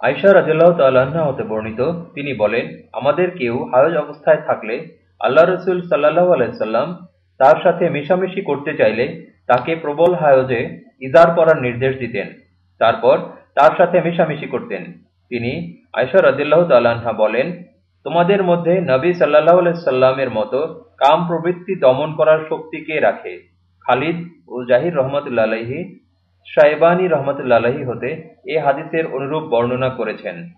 আয়সা রাজিয়াল্লাহ তাল্লাহ্না হতে বর্ণিত, তিনি বলেন, আমাদের কেউ হায়জ অবস্থায় থাকলে আল্লাহ রসুল সাল্লাহ আলাইসাল্লাম তার সাথে মেশামেশি করতে চাইলে তাকে প্রবল হায়জে ইজার করার নির্দেশ দিতেন। তারপর তার সাথে মেশামেশি করতেন। তিনি আয়সা রাজিল্লাহ তাল্লাহা বলেন, তোমাদের মধ্যে নবী সাল্লাহ সাল্লামের মতো কাম প্রবৃত্তি দমন করার শক্তি কে রাখে? খালিদ ও জাহির রহমতুল্লাহি সাইবানী রহমতুল্লাহি হতে এ হাদিসের অনুরূপ বর্ণনা করেছেন।